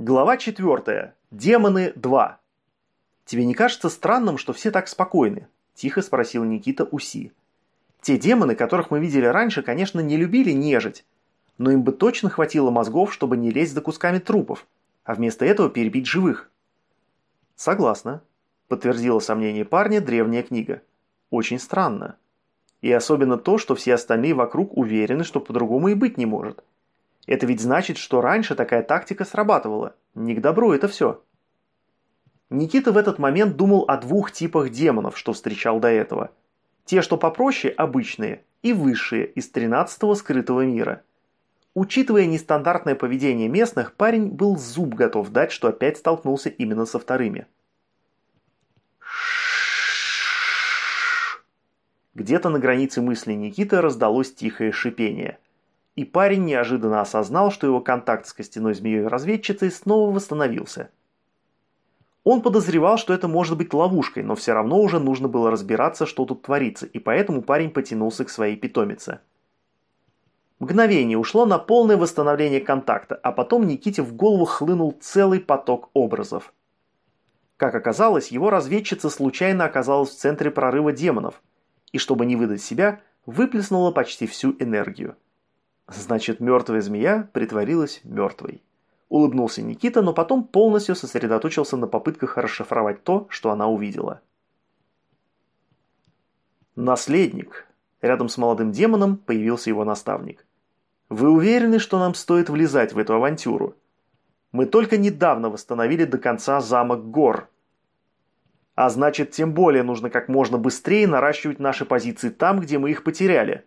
Глава 4. Демоны 2. «Тебе не кажется странным, что все так спокойны?» – тихо спросил Никита Уси. «Те демоны, которых мы видели раньше, конечно, не любили нежить, но им бы точно хватило мозгов, чтобы не лезть за кусками трупов, а вместо этого перебить живых». «Согласна», – подтвердила сомнение парня древняя книга. «Очень странно. И особенно то, что все остальные вокруг уверены, что по-другому и быть не может». Это ведь значит, что раньше такая тактика срабатывала. Не к добру это все. Никита в этот момент думал о двух типах демонов, что встречал до этого. Те, что попроще, обычные, и высшие, из 13-го скрытого мира. Учитывая нестандартное поведение местных, парень был зуб готов дать, что опять столкнулся именно со вторыми. Где-то на границе мысли Никиты раздалось тихое шипение – и парень неожиданно осознал, что его контакт с костяной змеей-разведчицей снова восстановился. Он подозревал, что это может быть ловушкой, но все равно уже нужно было разбираться, что тут творится, и поэтому парень потянулся к своей питомице. Мгновение ушло на полное восстановление контакта, а потом Никите в голову хлынул целый поток образов. Как оказалось, его разведчица случайно оказалась в центре прорыва демонов, и чтобы не выдать себя, выплеснула почти всю энергию. Значит, мертвая змея притворилась мертвой. Улыбнулся Никита, но потом полностью сосредоточился на попытках расшифровать то, что она увидела. Наследник. Рядом с молодым демоном появился его наставник. Вы уверены, что нам стоит влезать в эту авантюру? Мы только недавно восстановили до конца замок гор. А значит, тем более нужно как можно быстрее наращивать наши позиции там, где мы их потеряли.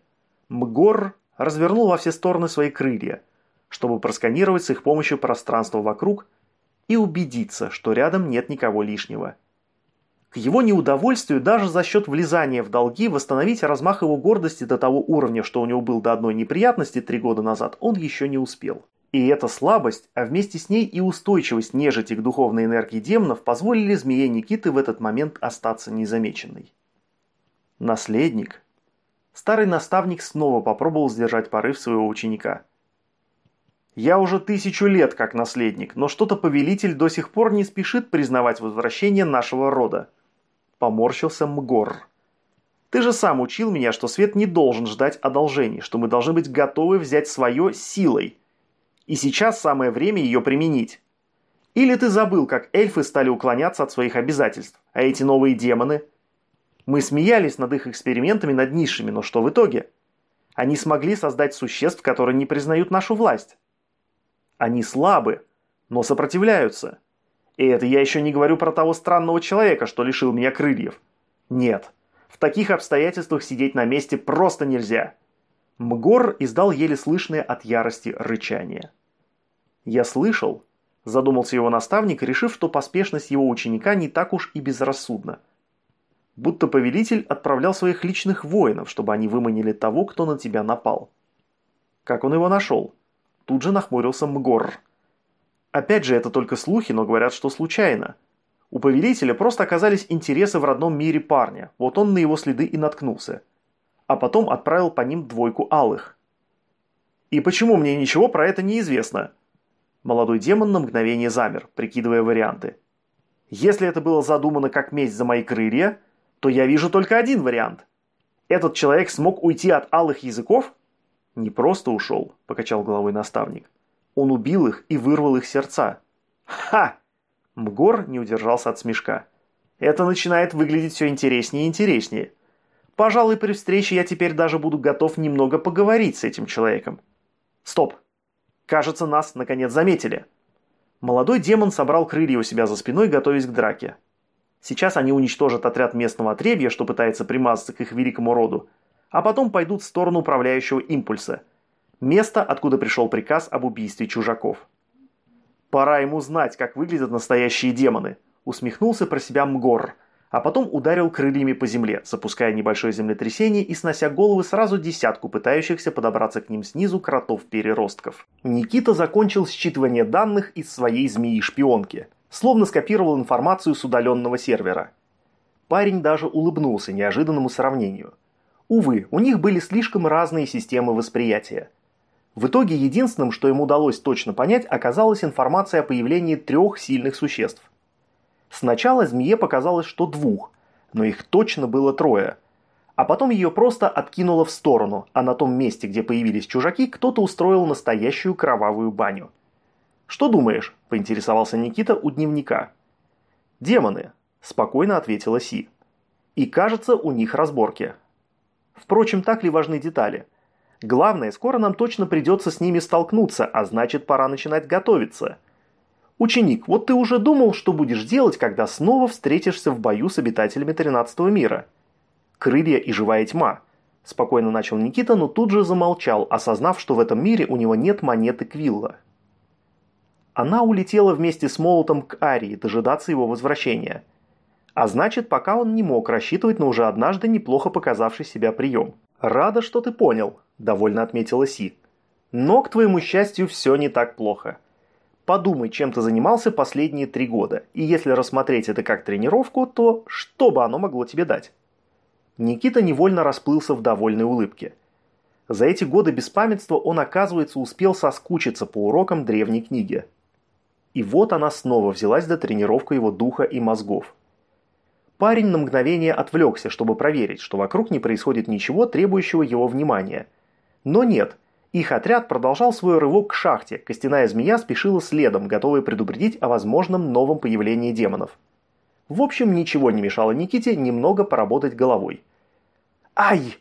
Мгор развернул во все стороны свои крылья, чтобы просканировать с их помощью пространство вокруг и убедиться, что рядом нет никого лишнего. К его неудовольствию даже за счет влезания в долги восстановить размах его гордости до того уровня, что у него был до одной неприятности три года назад, он еще не успел. И эта слабость, а вместе с ней и устойчивость нежити к духовной энергии демонов позволили змее Никиты в этот момент остаться незамеченной. Наследник, Старый наставник снова попробовал сдержать порыв своего ученика. «Я уже тысячу лет как наследник, но что-то повелитель до сих пор не спешит признавать возвращение нашего рода». Поморщился Мгор. «Ты же сам учил меня, что свет не должен ждать одолжений, что мы должны быть готовы взять свое силой. И сейчас самое время ее применить. Или ты забыл, как эльфы стали уклоняться от своих обязательств, а эти новые демоны – мы смеялись над их экспериментами над низшими, но что в итоге? Они смогли создать существ, которые не признают нашу власть. Они слабы, но сопротивляются. И это я еще не говорю про того странного человека, что лишил меня крыльев. Нет, в таких обстоятельствах сидеть на месте просто нельзя. Мгор издал еле слышное от ярости рычание. «Я слышал», – задумался его наставник, решив, что поспешность его ученика не так уж и безрассудна – будто повелитель отправлял своих личных воинов, чтобы они выманили того, кто на тебя напал. Как он его нашел? Тут же нахмурился Мгор. Опять же, это только слухи, но говорят, что случайно. У повелителя просто оказались интересы в родном мире парня, вот он на его следы и наткнулся. А потом отправил по ним двойку алых. И почему мне ничего про это не известно? Молодой демон на мгновение замер, прикидывая варианты. Если это было задумано как месть за мои крылья, то я вижу только один вариант. Этот человек смог уйти от алых языков? Не просто ушел, покачал головой наставник. Он убил их и вырвал их сердца. Ха! Мгор не удержался от смешка. Это начинает выглядеть все интереснее и интереснее. Пожалуй, при встрече я теперь даже буду готов немного поговорить с этим человеком. Стоп! Кажется, нас наконец заметили. Молодой демон собрал крылья у себя за спиной, готовясь к драке. Сейчас они уничтожат отряд местного отребья, что пытается примазаться к их великому роду, а потом пойдут в сторону управляющего импульса. Место, откуда пришел приказ об убийстве чужаков. «Пора ему знать, как выглядят настоящие демоны», усмехнулся про себя Мгор, а потом ударил крыльями по земле, запуская небольшое землетрясение и снося головы сразу десятку пытающихся подобраться к ним снизу кротов-переростков. Никита закончил считывание данных из своей змеи-шпионки – словно скопировал информацию с удаленного сервера. Парень даже улыбнулся неожиданному сравнению. Увы, у них были слишком разные системы восприятия. В итоге единственным, что ему удалось точно понять, оказалась информация о появлении трех сильных существ. Сначала змее показалось, что двух, но их точно было трое. А потом ее просто откинуло в сторону, а на том месте, где появились чужаки, кто-то устроил настоящую кровавую баню. «Что думаешь?» – поинтересовался Никита у дневника. «Демоны», – спокойно ответила Си. «И кажется, у них разборки». Впрочем, так ли важны детали? Главное, скоро нам точно придется с ними столкнуться, а значит, пора начинать готовиться. Ученик, вот ты уже думал, что будешь делать, когда снова встретишься в бою с обитателями 13 мира? Крылья и живая тьма. Спокойно начал Никита, но тут же замолчал, осознав, что в этом мире у него нет монеты Квилла. Она улетела вместе с молотом к Арии дожидаться его возвращения. А значит, пока он не мог рассчитывать на уже однажды неплохо показавший себя прием. «Рада, что ты понял», – довольно отметила Си. «Но, к твоему счастью, все не так плохо. Подумай, чем ты занимался последние три года, и если рассмотреть это как тренировку, то что бы оно могло тебе дать?» Никита невольно расплылся в довольной улыбке. За эти годы беспамятства он, оказывается, успел соскучиться по урокам древней книги. И вот она снова взялась за тренировку его духа и мозгов – Парень на мгновение отвлекся, чтобы проверить, что вокруг не происходит ничего, требующего его внимания. Но нет, их отряд продолжал свой рывок к шахте, костяная змея спешила следом, готовая предупредить о возможном новом появлении демонов. В общем, ничего не мешало Никите немного поработать головой. «Ай!»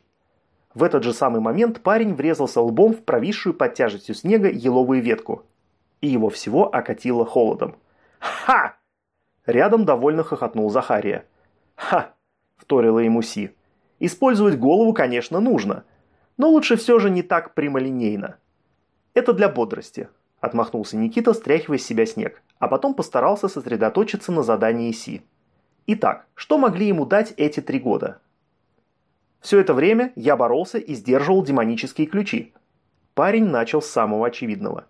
В этот же самый момент парень врезался лбом в провисшую под тяжестью снега еловую ветку. И его всего окатило холодом. «Ха!» Рядом довольно хохотнул Захария. «Ха!» – вторила ему Си. «Использовать голову, конечно, нужно, но лучше все же не так прямолинейно». «Это для бодрости», – отмахнулся Никита, стряхивая с себя снег, а потом постарался сосредоточиться на задании Си. Итак, что могли ему дать эти три года? Все это время я боролся и сдерживал демонические ключи. Парень начал с самого очевидного.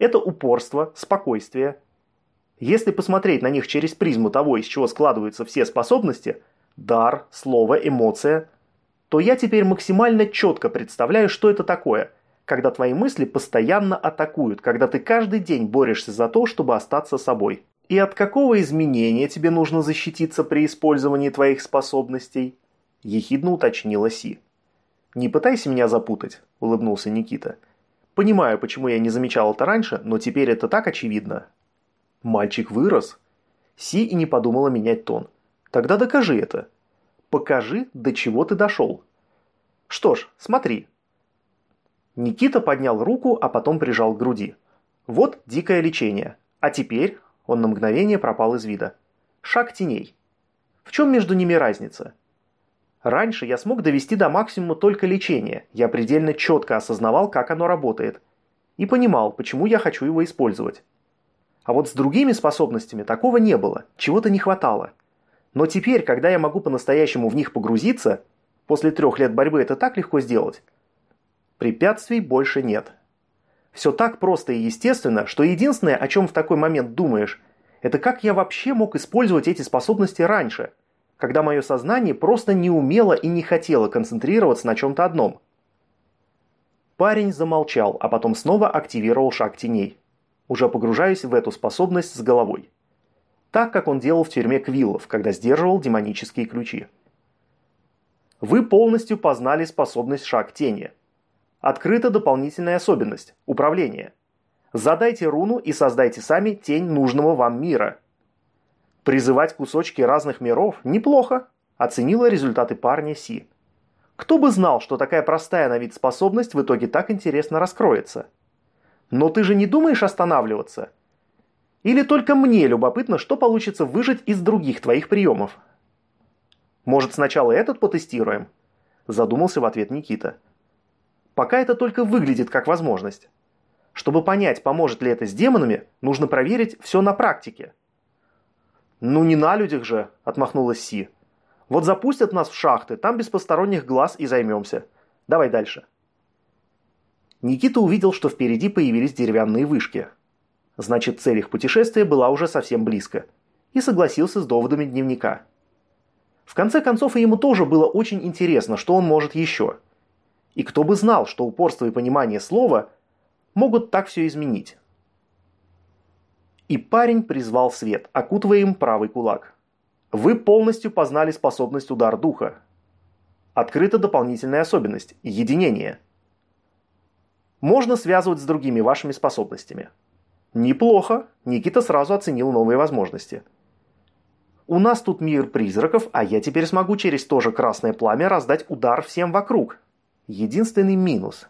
Это упорство, спокойствие, если посмотреть на них через призму того, из чего складываются все способности – дар, слово, эмоция – то я теперь максимально четко представляю, что это такое, когда твои мысли постоянно атакуют, когда ты каждый день борешься за то, чтобы остаться собой. И от какого изменения тебе нужно защититься при использовании твоих способностей? Ехидно уточнила Си. «Не пытайся меня запутать», – улыбнулся Никита. «Понимаю, почему я не замечал это раньше, но теперь это так очевидно. Мальчик вырос. Си и не подумала менять тон. Тогда докажи это. Покажи, до чего ты дошел. Что ж, смотри. Никита поднял руку, а потом прижал к груди. Вот дикое лечение. А теперь он на мгновение пропал из вида. Шаг теней. В чем между ними разница? Раньше я смог довести до максимума только лечение. Я предельно четко осознавал, как оно работает. И понимал, почему я хочу его использовать. А вот с другими способностями такого не было, чего-то не хватало. Но теперь, когда я могу по-настоящему в них погрузиться, после трех лет борьбы это так легко сделать, препятствий больше нет. Все так просто и естественно, что единственное, о чем в такой момент думаешь, это как я вообще мог использовать эти способности раньше, когда мое сознание просто не умело и не хотело концентрироваться на чем-то одном. Парень замолчал, а потом снова активировал шаг теней уже погружаясь в эту способность с головой. Так, как он делал в тюрьме Квиллов, когда сдерживал демонические ключи. Вы полностью познали способность шаг тени. Открыта дополнительная особенность – управление. Задайте руну и создайте сами тень нужного вам мира. Призывать кусочки разных миров – неплохо, оценила результаты парня Си. Кто бы знал, что такая простая на вид способность в итоге так интересно раскроется – но ты же не думаешь останавливаться? Или только мне любопытно, что получится выжить из других твоих приемов? Может, сначала этот потестируем? Задумался в ответ Никита. Пока это только выглядит как возможность. Чтобы понять, поможет ли это с демонами, нужно проверить все на практике. «Ну не на людях же», – отмахнулась Си. «Вот запустят нас в шахты, там без посторонних глаз и займемся. Давай дальше». Никита увидел, что впереди появились деревянные вышки. Значит, цель их путешествия была уже совсем близко. И согласился с доводами дневника. В конце концов, и ему тоже было очень интересно, что он может еще. И кто бы знал, что упорство и понимание слова могут так все изменить. И парень призвал свет, окутывая им правый кулак. Вы полностью познали способность удар духа. Открыта дополнительная особенность – единение. Можно связывать с другими вашими способностями. Неплохо, Никита сразу оценил новые возможности. У нас тут мир призраков, а я теперь смогу через то же красное пламя раздать удар всем вокруг. Единственный минус –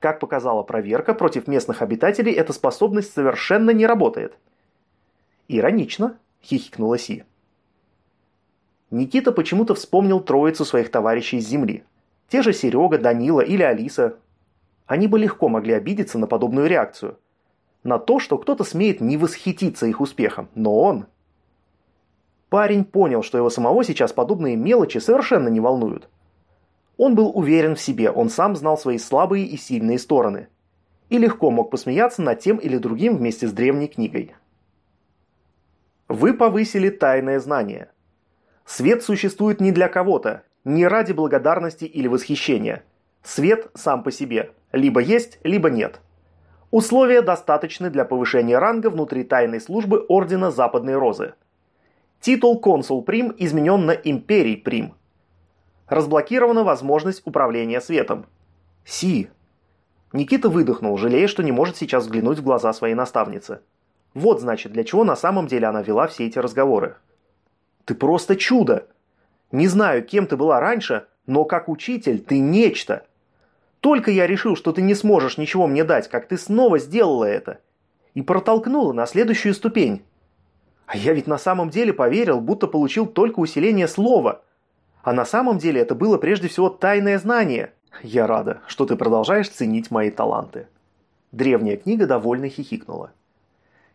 как показала проверка, против местных обитателей эта способность совершенно не работает. «Иронично», – хихикнула Си. Никита почему-то вспомнил троицу своих товарищей с земли. Те же Серега, Данила или Алиса. Они бы легко могли обидеться на подобную реакцию. На то, что кто-то смеет не восхититься их успехом, но он... Парень понял, что его самого сейчас подобные мелочи совершенно не волнуют. Он был уверен в себе, он сам знал свои слабые и сильные стороны. И легко мог посмеяться над тем или другим вместе с древней книгой. Вы повысили тайное знание. Свет существует не для кого-то, не ради благодарности или восхищения. Свет сам по себе. Либо есть, либо нет. Условия достаточны для повышения ранга внутри тайной службы Ордена Западной Розы. Титул Консул Прим изменен на Империй Прим – Разблокирована возможность управления светом. Си. Никита выдохнул, жалея, что не может сейчас взглянуть в глаза своей наставницы. Вот, значит, для чего на самом деле она вела все эти разговоры. Ты просто чудо! Не знаю, кем ты была раньше, но как учитель ты нечто. Только я решил, что ты не сможешь ничего мне дать, как ты снова сделала это. И протолкнула на следующую ступень. А я ведь на самом деле поверил, будто получил только усиление слова – а на самом деле это было прежде всего тайное знание. Я рада, что ты продолжаешь ценить мои таланты. Древняя книга довольно хихикнула.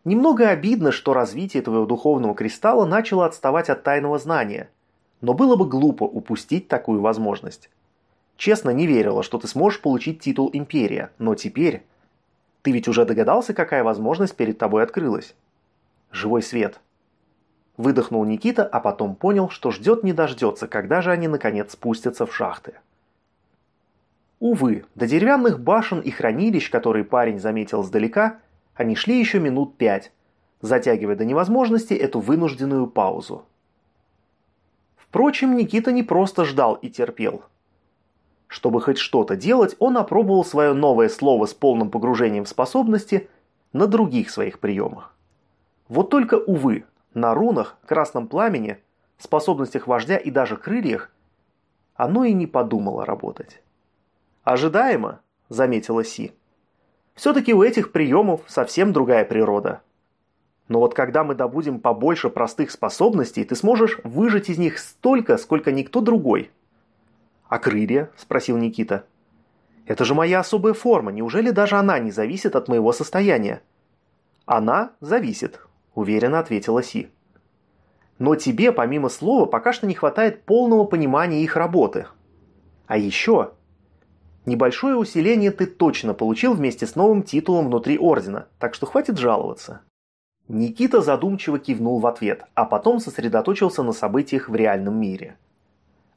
Немного обидно, что развитие твоего духовного кристалла начало отставать от тайного знания. Но было бы глупо упустить такую возможность. Честно не верила, что ты сможешь получить титул Империя, но теперь... Ты ведь уже догадался, какая возможность перед тобой открылась? Живой свет – Выдохнул Никита, а потом понял, что ждет не дождется, когда же они наконец спустятся в шахты. Увы, до деревянных башен и хранилищ, которые парень заметил сдалека, они шли еще минут пять, затягивая до невозможности эту вынужденную паузу. Впрочем, Никита не просто ждал и терпел. Чтобы хоть что-то делать, он опробовал свое новое слово с полным погружением в способности на других своих приемах. Вот только, увы, на рунах, красном пламени, способностях вождя и даже крыльях оно и не подумало работать. «Ожидаемо», – заметила Си. «Все-таки у этих приемов совсем другая природа. Но вот когда мы добудем побольше простых способностей, ты сможешь выжать из них столько, сколько никто другой». «А крылья?» – спросил Никита. «Это же моя особая форма, неужели даже она не зависит от моего состояния?» «Она зависит», – уверенно ответила Си. «Но тебе, помимо слова, пока что не хватает полного понимания их работы. А еще...» Небольшое усиление ты точно получил вместе с новым титулом внутри Ордена, так что хватит жаловаться. Никита задумчиво кивнул в ответ, а потом сосредоточился на событиях в реальном мире.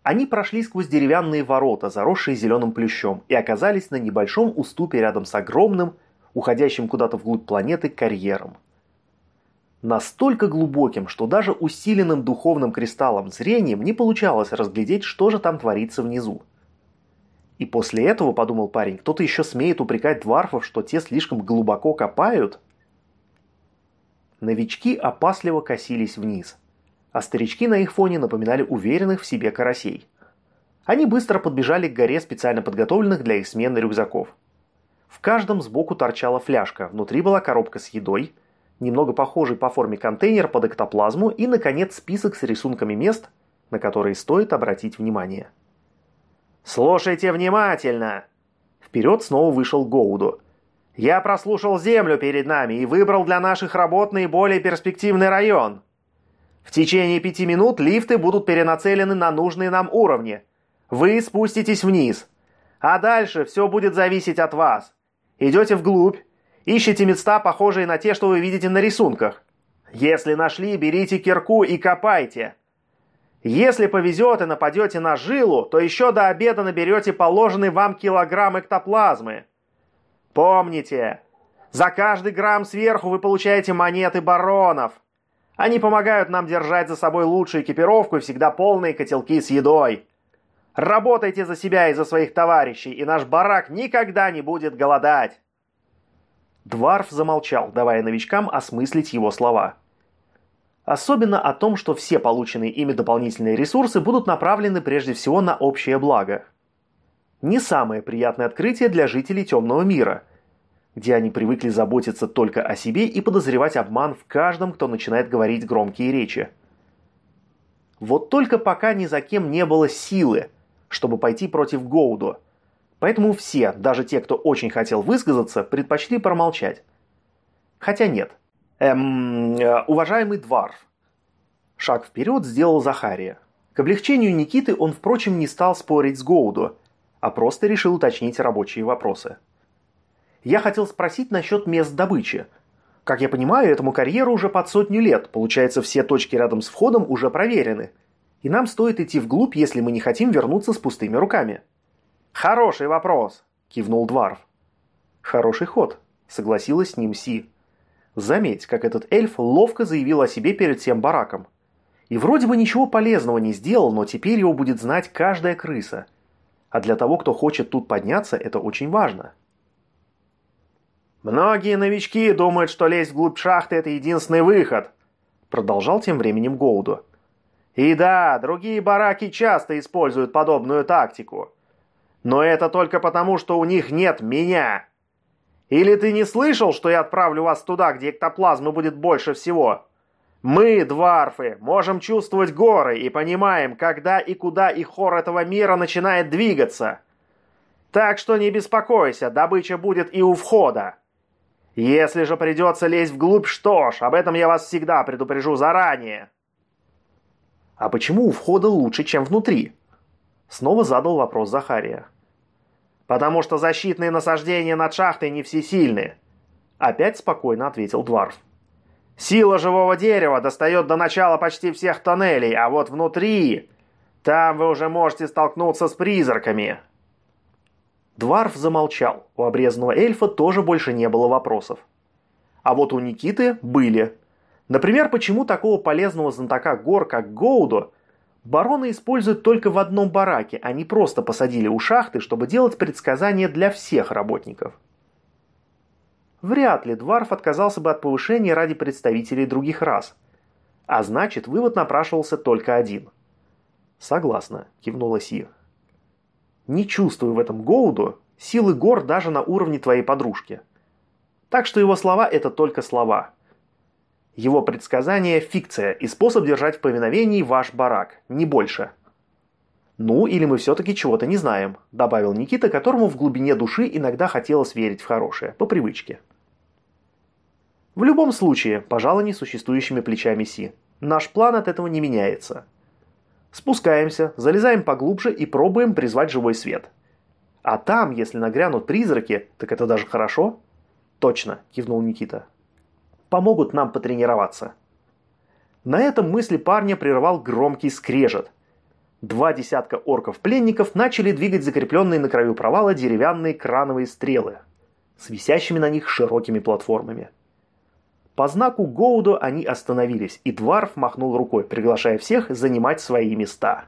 Они прошли сквозь деревянные ворота, заросшие зеленым плющом, и оказались на небольшом уступе рядом с огромным, уходящим куда-то вглубь планеты, карьером настолько глубоким, что даже усиленным духовным кристаллом зрением не получалось разглядеть, что же там творится внизу. И после этого, подумал парень, кто-то еще смеет упрекать дварфов, что те слишком глубоко копают? Новички опасливо косились вниз, а старички на их фоне напоминали уверенных в себе карасей. Они быстро подбежали к горе специально подготовленных для их смены рюкзаков. В каждом сбоку торчала фляжка, внутри была коробка с едой – немного похожий по форме контейнер под эктоплазму и, наконец, список с рисунками мест, на которые стоит обратить внимание. «Слушайте внимательно!» Вперед снова вышел Гоуду. «Я прослушал землю перед нами и выбрал для наших работ наиболее перспективный район. В течение пяти минут лифты будут перенацелены на нужные нам уровни. Вы спуститесь вниз. А дальше все будет зависеть от вас. Идете вглубь, Ищите места, похожие на те, что вы видите на рисунках. Если нашли, берите кирку и копайте. Если повезет и нападете на жилу, то еще до обеда наберете положенный вам килограмм эктоплазмы. Помните, за каждый грамм сверху вы получаете монеты баронов. Они помогают нам держать за собой лучшую экипировку и всегда полные котелки с едой. Работайте за себя и за своих товарищей, и наш барак никогда не будет голодать. Дварф замолчал, давая новичкам осмыслить его слова. Особенно о том, что все полученные ими дополнительные ресурсы будут направлены прежде всего на общее благо. Не самое приятное открытие для жителей темного мира, где они привыкли заботиться только о себе и подозревать обман в каждом, кто начинает говорить громкие речи. Вот только пока ни за кем не было силы, чтобы пойти против Гоуду – Поэтому все, даже те, кто очень хотел высказаться, предпочли промолчать. Хотя нет. Эм, э, уважаемый Дварф. Шаг вперед сделал Захария. К облегчению Никиты он, впрочем, не стал спорить с Гоуду, а просто решил уточнить рабочие вопросы. Я хотел спросить насчет мест добычи. Как я понимаю, этому карьеру уже под сотню лет, получается, все точки рядом с входом уже проверены. И нам стоит идти вглубь, если мы не хотим вернуться с пустыми руками. «Хороший вопрос», – кивнул Дварф. «Хороший ход», – согласилась с ним Си. Заметь, как этот эльф ловко заявил о себе перед всем бараком. И вроде бы ничего полезного не сделал, но теперь его будет знать каждая крыса. А для того, кто хочет тут подняться, это очень важно. «Многие новички думают, что лезть вглубь шахты – это единственный выход», – продолжал тем временем Голду. «И да, другие бараки часто используют подобную тактику. Но это только потому, что у них нет меня. Или ты не слышал, что я отправлю вас туда, где эктоплазмы будет больше всего? Мы, дварфы, можем чувствовать горы и понимаем, когда и куда и хор этого мира начинает двигаться. Так что не беспокойся, добыча будет и у входа. Если же придется лезть вглубь, что ж, об этом я вас всегда предупрежу заранее. А почему у входа лучше, чем внутри? Снова задал вопрос Захария. «Потому что защитные насаждения над шахтой не всесильны», — опять спокойно ответил Дварф. «Сила живого дерева достает до начала почти всех тоннелей, а вот внутри... Там вы уже можете столкнуться с призраками». Дварф замолчал. У обрезанного эльфа тоже больше не было вопросов. А вот у Никиты были. Например, почему такого полезного знатока гор, как Гоудо, Бароны используют только в одном бараке, они просто посадили у шахты, чтобы делать предсказания для всех работников. Вряд ли Дварф отказался бы от повышения ради представителей других рас. А значит, вывод напрашивался только один. «Согласна», – кивнула Си. «Не чувствую в этом Гоуду силы гор даже на уровне твоей подружки. Так что его слова – это только слова. Его предсказание – фикция и способ держать в повиновении ваш барак, не больше. «Ну, или мы все-таки чего-то не знаем», – добавил Никита, которому в глубине души иногда хотелось верить в хорошее, по привычке. В любом случае, пожалуй, несуществующими плечами Си. Наш план от этого не меняется. Спускаемся, залезаем поглубже и пробуем призвать живой свет. А там, если нагрянут призраки, так это даже хорошо. Точно, кивнул Никита помогут нам потренироваться. На этом мысли парня прервал громкий скрежет. Два десятка орков-пленников начали двигать закрепленные на краю провала деревянные крановые стрелы с висящими на них широкими платформами. По знаку Гоуду они остановились, и Дварф махнул рукой, приглашая всех занимать свои места.